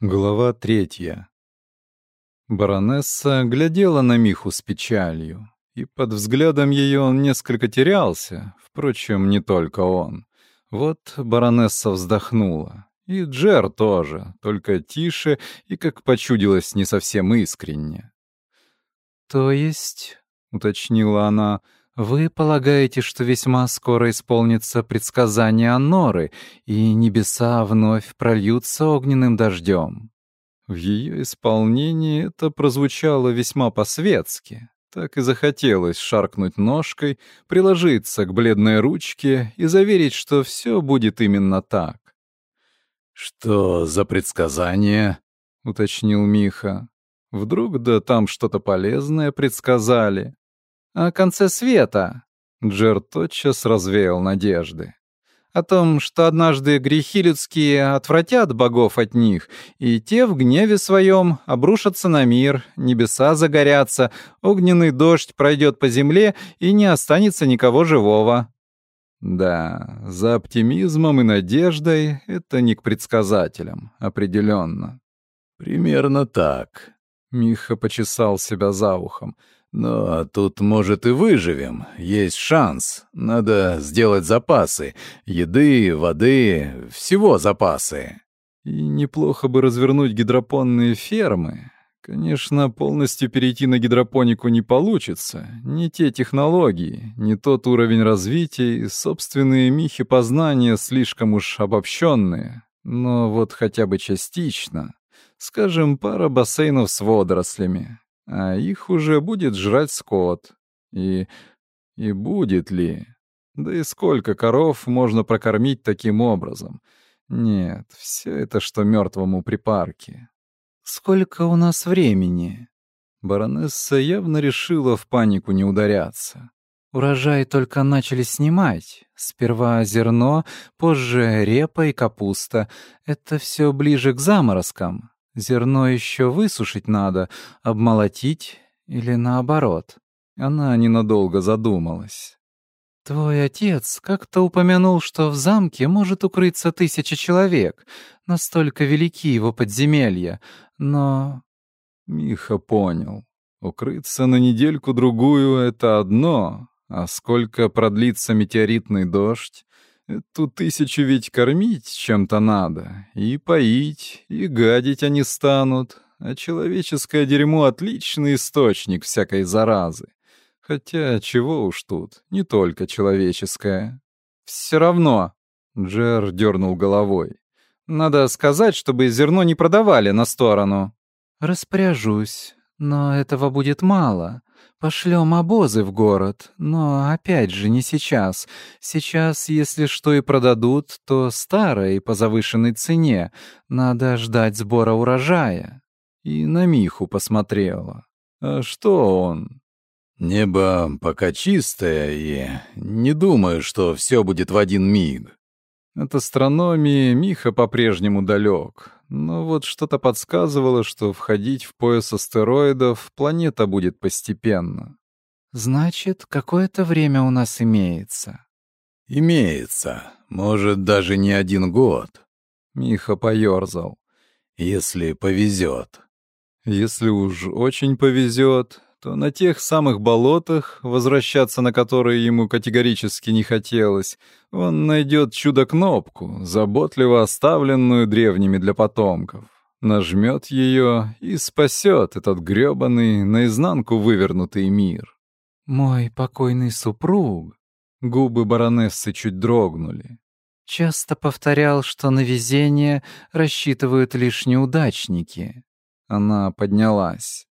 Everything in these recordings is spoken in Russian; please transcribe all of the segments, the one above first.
Глава третья. Баронесса глядела на Миху с печалью, и под взглядом ее он несколько терялся, впрочем, не только он. Вот баронесса вздохнула, и Джер тоже, только тише и, как почудилось, не совсем искренне. «То есть», — уточнила она, — вы полагаете, что весьма скоро исполнится предсказание Анноры, и небеса вновь прольются огненным дождем? В ее исполнении это прозвучало весьма по-светски. Так и захотелось шаркнуть ножкой, приложиться к бледной ручке и заверить, что все будет именно так. «Что за предсказание?» — уточнил Миха. «Вдруг да там что-то полезное предсказали?» О конце света. Джер тотчас развеял надежды. О том, что однажды грехи людские отвратят богов от них, и те в гневе своем обрушатся на мир, небеса загорятся, огненный дождь пройдет по земле, и не останется никого живого. Да, за оптимизмом и надеждой это не к предсказателям, определенно. Примерно так. Миха почесал себя за ухом. Но тут, может, и выживем. Есть шанс. Надо сделать запасы. Еды, воды, всего запасы. И неплохо бы развернуть гидропонные фермы. Конечно, полностью перейти на гидропонику не получится. Не те технологии, не тот уровень развития, и собственные михи познания слишком уж обобщенные. Но вот хотя бы частично. Скажем, пара бассейнов с водорослями а их уже будет жрать скот. И... и будет ли? Да и сколько коров можно прокормить таким образом? Нет, все это что мертвому припарке. Сколько у нас времени? Баронесса явно решила в панику не ударяться. Урожай только начали снимать. Сперва зерно, позже репа и капуста. Это все ближе к заморозкам. Зерно еще высушить надо, обмолотить или наоборот. Она ненадолго задумалась. Твой отец как-то упомянул, что в замке может укрыться тысяча человек. Настолько велики его подземелья. Но... Миха понял. Укрыться на недельку-другую — это одно, а сколько продлится метеоритный дождь, Эту тысячу ведь кормить чем-то надо, и поить, и гадить они станут, а человеческое дерьмо — отличный источник всякой заразы. Хотя чего уж тут, не только человеческое. Все равно, — Джер дернул головой, — надо сказать, чтобы зерно не продавали на сторону. Распоряжусь, но этого будет мало. Пошлем обозы в город, но опять же не сейчас. Сейчас, если что и продадут, то старое и по завышенной цене. Надо ждать сбора урожая. И на Миху посмотрела. А что он? Небо пока чистое, и не думаю, что все будет в один миг. От астрономии Миха по-прежнему далек, но вот что-то подсказывало, что входить в пояс астероидов планета будет постепенно. «Значит, какое-то время у нас имеется». «Имеется. Может, даже не один год». Миха поёрзал. «Если повезет». «Если уж очень повезет, то на тех самых болотах, возвращаться на которые ему категорически не хотелось, он найдет чудо-кнопку, заботливо оставленную древними для потомков, нажмет ее и спасет этот грёбаный, наизнанку вывернутый мир. «Мой покойный супруг...» Губы баронессы чуть дрогнули. Часто повторял, что на везение рассчитывают лишь неудачники. Она поднялась.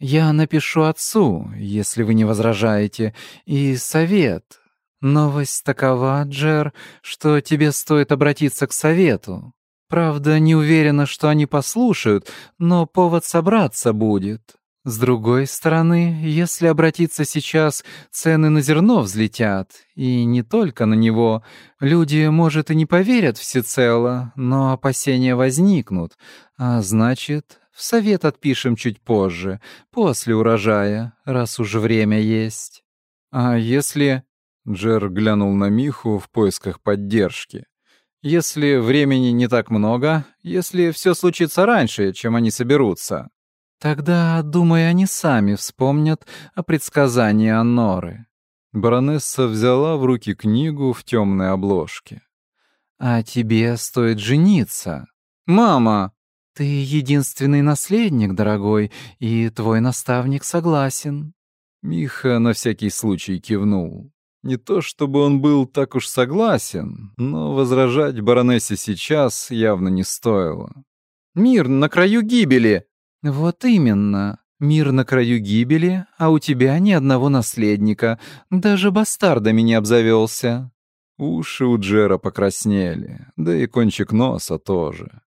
Я напишу отцу, если вы не возражаете, и совет. Новость такова, Джер, что тебе стоит обратиться к совету. Правда, не уверена, что они послушают, но повод собраться будет. С другой стороны, если обратиться сейчас, цены на зерно взлетят, и не только на него. Люди, может, и не поверят всецело, но опасения возникнут, а значит, в совет отпишем чуть позже, после урожая, раз уж время есть. А если... Джер глянул на Миху в поисках поддержки. Если времени не так много, если все случится раньше, чем они соберутся, тогда, думаю, они сами вспомнят о предсказании Анноры. Баронесса взяла в руки книгу в темной обложке. «А тебе стоит жениться. Мама!» «Ты единственный наследник, дорогой, и твой наставник согласен». Миха на всякий случай кивнул. Не то чтобы он был так уж согласен, но возражать баронессе сейчас явно не стоило. «Мир на краю гибели!» «Вот именно. Мир на краю гибели, а у тебя ни одного наследника. Даже бастардами не обзавелся». Уши у Джера покраснели, да и кончик носа тоже.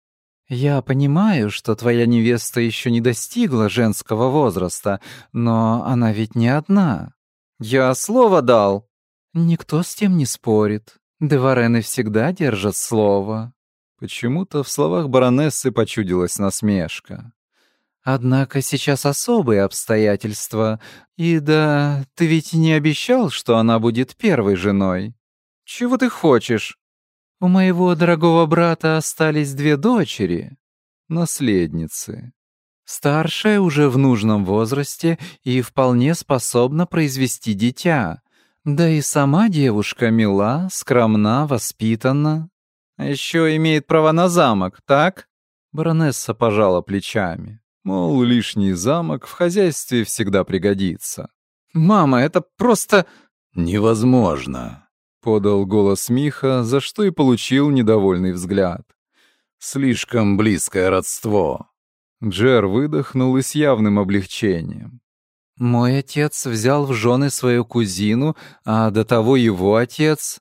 «Я понимаю, что твоя невеста еще не достигла женского возраста, но она ведь не одна. Я слово дал!» Никто с тем не спорит. Деварены всегда держат слово. Почему-то в словах баронессы почудилась насмешка. Однако сейчас особые обстоятельства. И да, ты ведь не обещал, что она будет первой женой. Чего ты хочешь? У моего дорогого брата остались две дочери, наследницы. Старшая уже в нужном возрасте и вполне способна произвести дитя. Да и сама девушка мила, скромна, воспитана. Еще имеет право на замок, так? Баронесса пожала плечами. Мол, лишний замок в хозяйстве всегда пригодится. «Мама, это просто...» «Невозможно», — подал голос Миха, за что и получил недовольный взгляд. «Слишком близкое родство». Джер выдохнул и с явным облегчением. Мой отец взял в жены свою кузину, а до того его отец...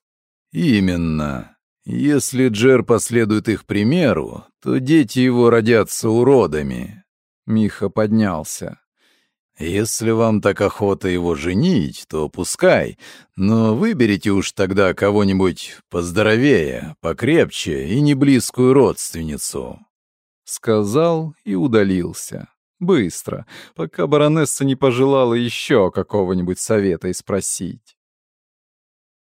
Именно. Если Джер последует их примеру, то дети его родятся уродами. Миха поднялся. Если вам так охота его женить, то пускай, но выберите уж тогда кого-нибудь поздоровее, покрепче и не близкую родственницу. Сказал и удалился. Быстро, пока баронесса не пожелала еще какого-нибудь совета и спросить.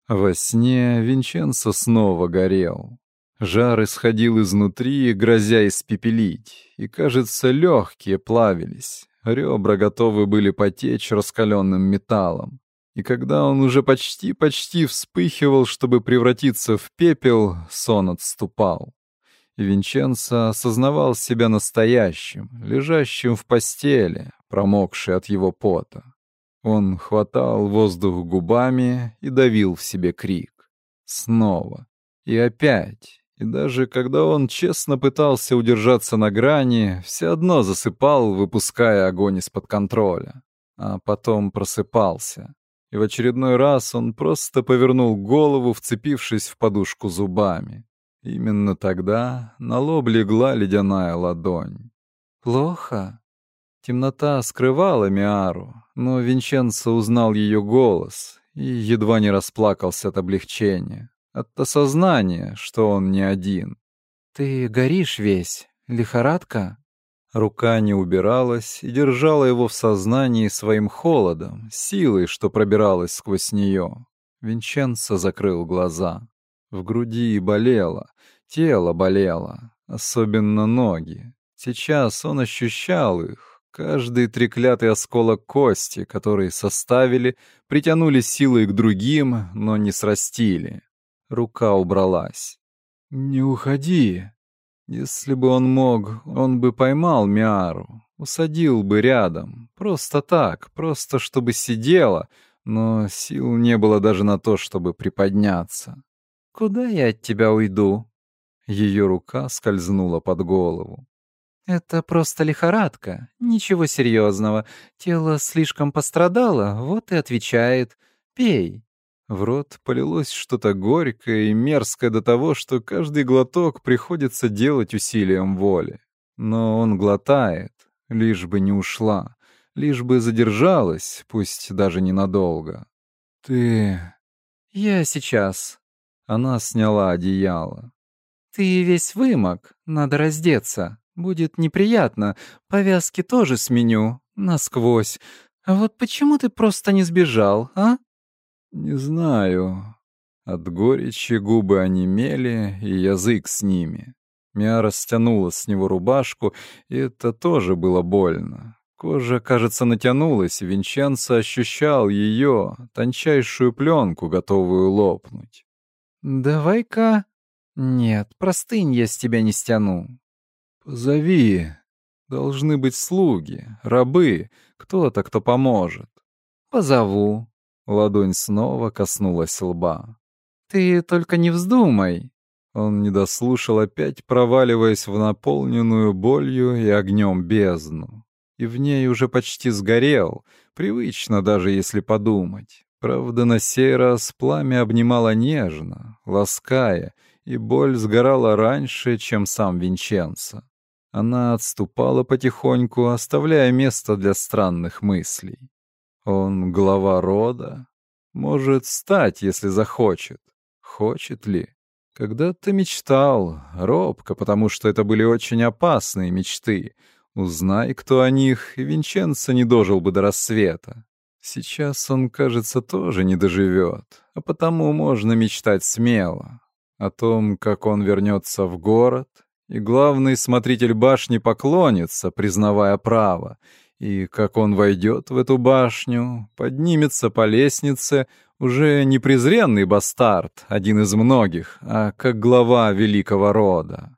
Во сне Винченцо снова горел. Жар исходил изнутри, грозя испепелить, и, кажется, легкие плавились. Ребра готовы были потечь раскаленным металлом. И когда он уже почти-почти вспыхивал, чтобы превратиться в пепел, сон отступал и Винченцо осознавал себя настоящим, лежащим в постели, промокший от его пота. Он хватал воздух губами и давил в себе крик. Снова. И опять. И даже когда он честно пытался удержаться на грани, все одно засыпал, выпуская огонь из-под контроля. А потом просыпался. И в очередной раз он просто повернул голову, вцепившись в подушку зубами. Именно тогда на лоб легла ледяная ладонь. «Плохо?» Темнота скрывала Миару, но Винченцо узнал ее голос и едва не расплакался от облегчения, от осознания, что он не один. «Ты горишь весь, лихорадка?» Рука не убиралась и держала его в сознании своим холодом, силой, что пробиралась сквозь нее. Винченцо закрыл глаза. В груди болело, тело болело, особенно ноги. Сейчас он ощущал их. Каждый треклятый осколок кости, который составили, притянули силой к другим, но не срастили. Рука убралась. «Не уходи!» Если бы он мог, он бы поймал Миару, усадил бы рядом, просто так, просто чтобы сидела, но сил не было даже на то, чтобы приподняться. «Куда я от тебя уйду?» Ее рука скользнула под голову. «Это просто лихорадка, ничего серьезного. Тело слишком пострадало, вот и отвечает. Пей». В рот полилось что-то горькое и мерзкое до того, что каждый глоток приходится делать усилием воли. Но он глотает, лишь бы не ушла, лишь бы задержалась, пусть даже ненадолго. «Ты...» «Я сейчас», она сняла одеяло. «Ты весь вымок, надо раздеться. Будет неприятно. Повязки тоже сменю, насквозь. А вот почему ты просто не сбежал, а?» «Не знаю». От горечи губы онемели, и язык с ними. Миара стянула с него рубашку, и это тоже было больно. Кожа, кажется, натянулась, и Винченцо ощущал ее, тончайшую пленку, готовую лопнуть. «Давай-ка...» «Нет, простынь я с тебя не стяну». «Позови. Должны быть слуги, рабы, кто-то, кто поможет». «Позову». Ладонь снова коснулась лба. «Ты только не вздумай». Он не дослушал, опять проваливаясь в наполненную болью и огнем бездну. И в ней уже почти сгорел, привычно даже если подумать. Правда, на сей раз пламя обнимало нежно, лаская, и боль сгорала раньше, чем сам Винченцо. Она отступала потихоньку, оставляя место для странных мыслей. Он глава рода? Может стать, если захочет. Хочет ли? Когда-то мечтал, робко, потому что это были очень опасные мечты. Узнай, кто о них, и Винченцо не дожил бы до рассвета. Сейчас он, кажется, тоже не доживет, а потому можно мечтать смело. О том, как он вернется в город, и главный смотритель башни поклонится, признавая право, и как он войдет в эту башню, поднимется по лестнице, уже не презренный бастард, один из многих, а как глава великого рода.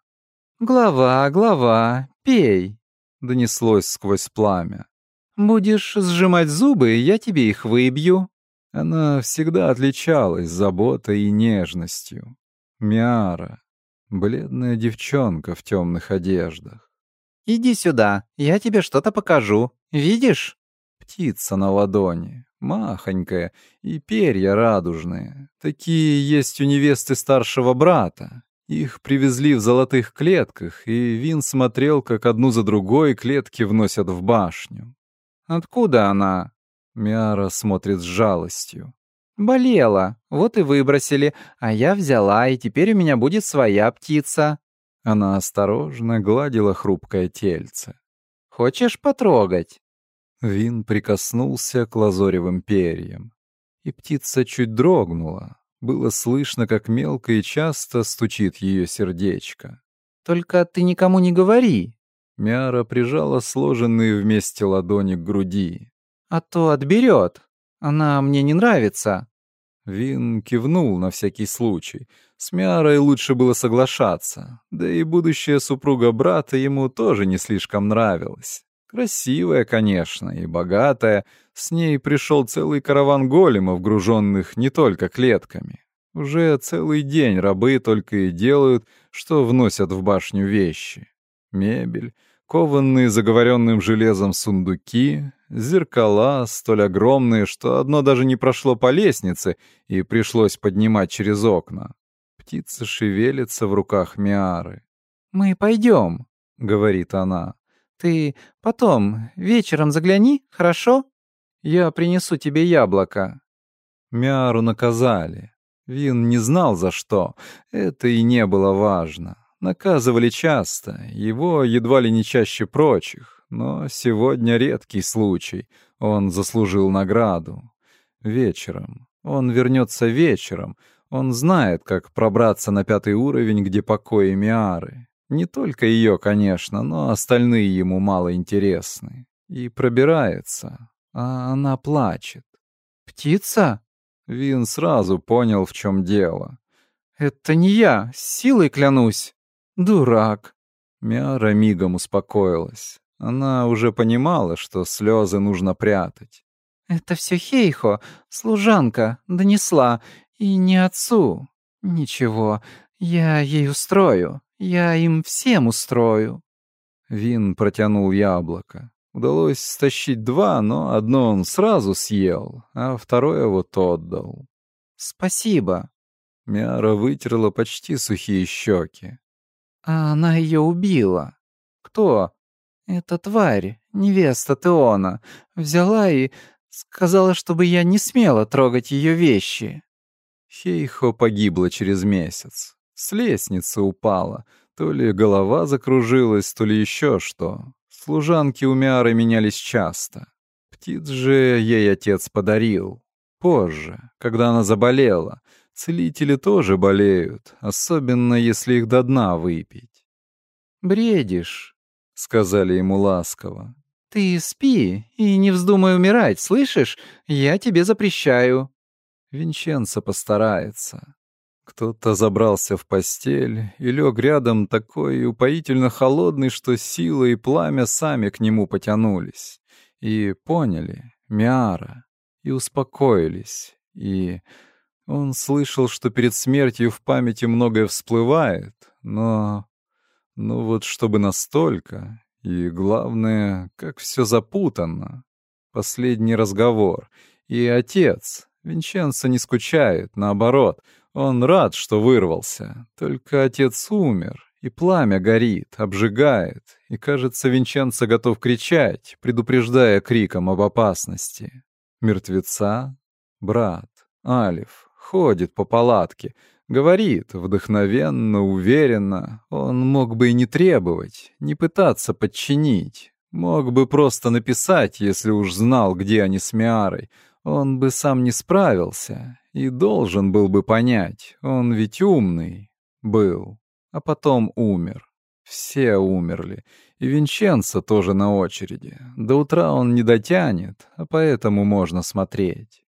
«Глава, глава, пей!» — донеслось сквозь пламя. «Будешь сжимать зубы, я тебе их выбью». Она всегда отличалась заботой и нежностью. Миара, бледная девчонка в темных одеждах. «Иди сюда, я тебе что-то покажу. Видишь?» Птица на ладони, махонькая, и перья радужные. Такие есть у невесты старшего брата. Их привезли в золотых клетках, и Вин смотрел, как одну за другой клетки вносят в башню. «Откуда она?» Миара смотрит с жалостью. «Болела, вот и выбросили, а я взяла, и теперь у меня будет своя птица». Она осторожно гладила хрупкое тельце. «Хочешь потрогать?» Вин прикоснулся к лазоревым перьям, и птица чуть дрогнула. Было слышно, как мелко и часто стучит ее сердечко. «Только ты никому не говори!» Мяра прижала сложенные вместе ладони к груди. «А то отберет. Она мне не нравится». Вин кивнул на всякий случай. С Миарой лучше было соглашаться, да и будущая супруга брата ему тоже не слишком нравилась. Красивая, конечно, и богатая. С ней пришел целый караван големов, груженных не только клетками. Уже целый день рабы только и делают, что вносят в башню вещи. Мебель, кованные заговоренным железом сундуки, зеркала столь огромные, что одно даже не прошло по лестнице и пришлось поднимать через окна. Птица шевелится в руках Миары. «Мы пойдем», — говорит она. «Ты потом вечером загляни, хорошо? Я принесу тебе яблоко». Миару наказали. Вин не знал за что. Это и не было важно. Наказывали часто, его едва ли не чаще прочих. Но сегодня редкий случай. Он заслужил награду. Вечером. Он вернется вечером. Он знает, как пробраться на пятый уровень, где покои Миары. Не только ее, конечно, но остальные ему мало интересны. И пробирается, а она плачет. «Птица?» Вин сразу понял, в чем дело. «Это не я, силой клянусь. Дурак». Мяра мигом успокоилась. Она уже понимала, что слезы нужно прятать. «Это все Хейхо, служанка, донесла, и не отцу. Ничего, я ей устрою, я им всем устрою». Вин протянул яблоко. Удалось стащить два, но одно он сразу съел, а второе вот отдал. «Спасибо». Мяра вытерла почти сухие щеки. «А она ее убила». «Кто?» «Эта тварь, невеста Теона, взяла и сказала, чтобы я не смела трогать ее вещи». Хейхо погибла через месяц. С лестницы упала. То ли голова закружилась, то ли еще что. Служанки у Миары менялись часто. Птиц же ей отец подарил. Позже, когда она заболела. Целители тоже болеют, особенно если их до дна выпить. «Бредишь», — сказали ему ласково. «Ты спи и не вздумай умирать, слышишь? Я тебе запрещаю». Винченцо постарается. Кто-то забрался в постель и лег рядом такой упоительно холодный, что сила и пламя сами к нему потянулись. И поняли — Миара. И успокоились. И он слышал, что перед смертью в памяти многое всплывает, но... Ну вот чтобы настолько. И главное, как все запутанно. Последний разговор. И отец. Винченцо не скучает, наоборот — он рад, что вырвался. Только отец умер, и пламя горит, обжигает, и, кажется, Винченцо готов кричать, предупреждая криком об опасности. Мертвеца, брат, Алиф, ходит по палатке, говорит вдохновенно, уверенно. Он мог бы и не требовать, не пытаться подчинить. Мог бы просто написать, если уж знал, где они с Миарой. Он бы сам не справился, и должен был бы понять, он ведь умный был, а потом умер. Все умерли, и Винченцо тоже на очереди. До утра он не дотянет, а поэтому можно смотреть.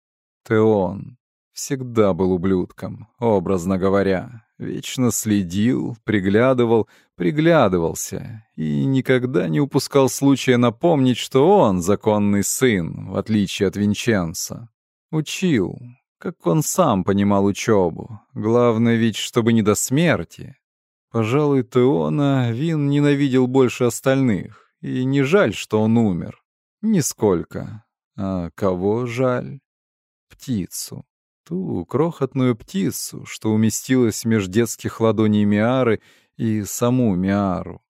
Теон всегда был ублюдком, образно говоря. Вечно следил, приглядывал, приглядывался и никогда не упускал случая напомнить, что он законный сын, в отличие от Винченца. Учил, как он сам понимал учебу. Главное ведь, чтобы не до смерти. Пожалуй, Теона Вин ненавидел больше остальных, и не жаль, что он умер. Нисколько. А кого жаль? Птицу. Ту крохотную птицу, что уместилась меж детских ладоней Миары и саму Миару.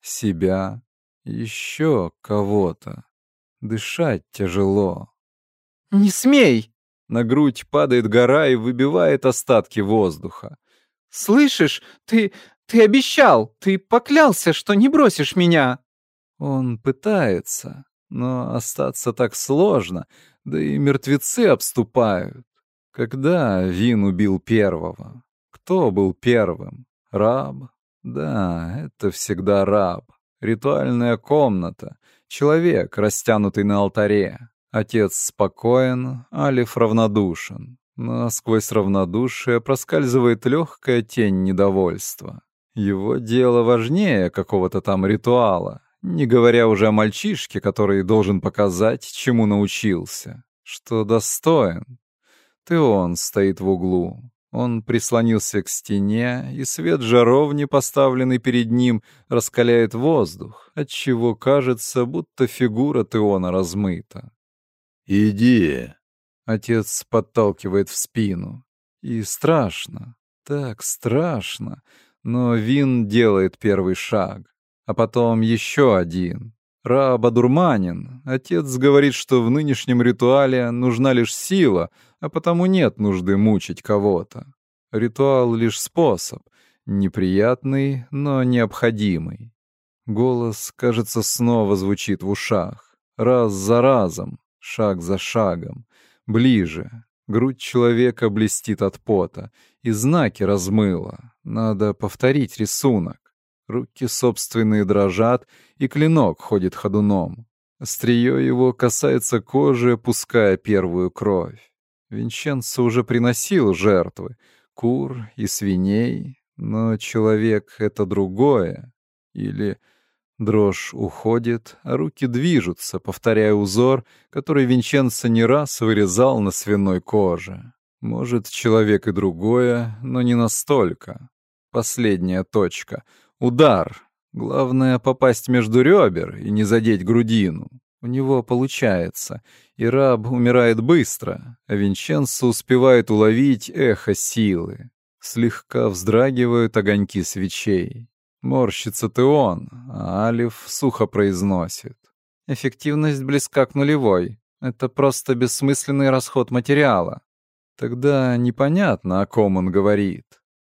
Себя, еще кого-то. Дышать тяжело. «Не смей!» На грудь падает гора и выбивает остатки воздуха. «Слышишь, ты... ты обещал, ты поклялся, что не бросишь меня!» Он пытается, но остаться так сложно, да и мертвецы обступают. Когда Вин убил первого? Кто был первым? Раб? Да, это всегда раб. Ритуальная комната. Человек, растянутый на алтаре. Отец спокоен, Алиф равнодушен, но сквозь равнодушие проскальзывает легкая тень недовольства. Его дело важнее какого-то там ритуала, не говоря уже о мальчишке, который должен показать, чему научился, что достоин. Ты он стоит в углу. Он прислонился к стене, и свет жаровни, поставленный перед ним, раскаляет воздух, отчего кажется, будто фигура Теона размыта. «Иди!» — отец подталкивает в спину. И страшно, так страшно, но Вин делает первый шаг, а потом еще один. Раб одурманен. Отец говорит, что в нынешнем ритуале нужна лишь сила, а потому нет нужды мучить кого-то. Ритуал — лишь способ, неприятный, но необходимый. Голос, кажется, снова звучит в ушах, раз за разом, шаг за шагом, ближе. Грудь человека блестит от пота, и знаки размыло. Надо повторить рисунок. Руки собственные дрожат, и клинок ходит ходуном. Острие его касается кожи, пуская первую кровь. Винченцо уже приносил жертвы — кур и свиней, но человек — это другое. Или Дрожь уходит, а руки движутся, повторяя узор, который Винченцо не раз вырезал на свиной коже. Может, человек и другое, но не настолько. Последняя точка. Удар. Главное — попасть между ребер и не задеть грудину. У него получается, и раб умирает быстро, а Винченцо успевает уловить эхо силы. Слегка вздрагивают огоньки свечей. Морщится ты он, а Алиф сухо произносит. Эффективность близка к нулевой. Это просто бессмысленный расход материала. Тогда непонятно, о ком он говорит.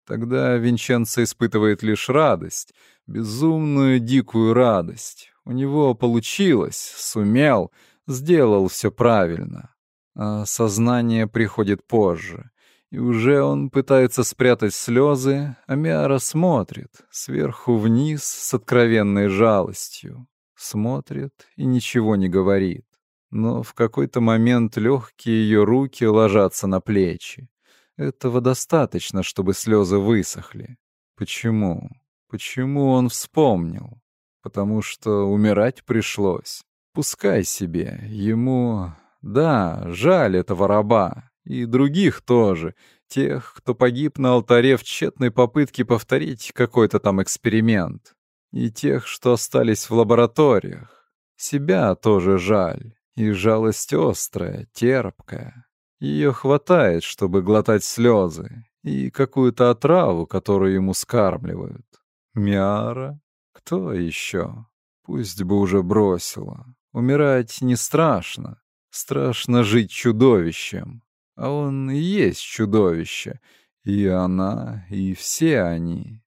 Тогда Винченцо испытывает лишь радость, безумную дикую радость. У него получилось, сумел, сделал все правильно. А сознание приходит позже. И уже он пытается спрятать слезы, а Миара смотрит сверху вниз с откровенной жалостью. Смотрит и ничего не говорит. Но в какой-то момент легкие ее руки ложатся на плечи. Этого достаточно, чтобы слезы высохли. Почему? Почему он вспомнил? Потому что умирать пришлось. Пускай себе. Ему... Да, жаль этого раба. И других тоже. Тех, кто погиб на алтаре в тщетной попытке повторить какой-то там эксперимент. И тех, что остались в лабораториях. Себя тоже жаль. И жалость острая, терпкая. Ее хватает, чтобы глотать слезы и какую-то отраву, которую ему скармливают. Миара? Кто еще? Пусть бы уже бросила. Умирать не страшно. Страшно жить чудовищем. А он и есть чудовище. И она, и все они.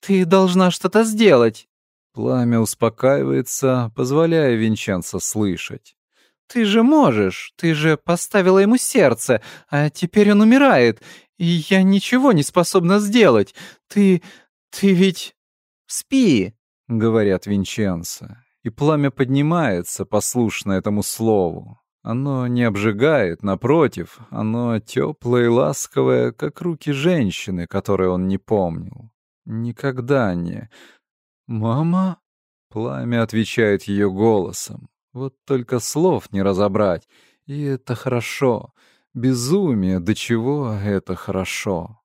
«Ты должна что-то сделать!» Пламя успокаивается, позволяя Винченцо слышать. «Ты же можешь! Ты же поставила ему сердце, а теперь он умирает, и я ничего не способна сделать. Ты... ты ведь... спи!» — говорят Винченцо. И пламя поднимается, послушно этому слову. Оно не обжигает, напротив, оно теплое и ласковое, как руки женщины, которые он не помнил. Никогда не... «Мама?» Пламя отвечает ее голосом. Вот только слов не разобрать. И это хорошо. Безумие, до чего это хорошо.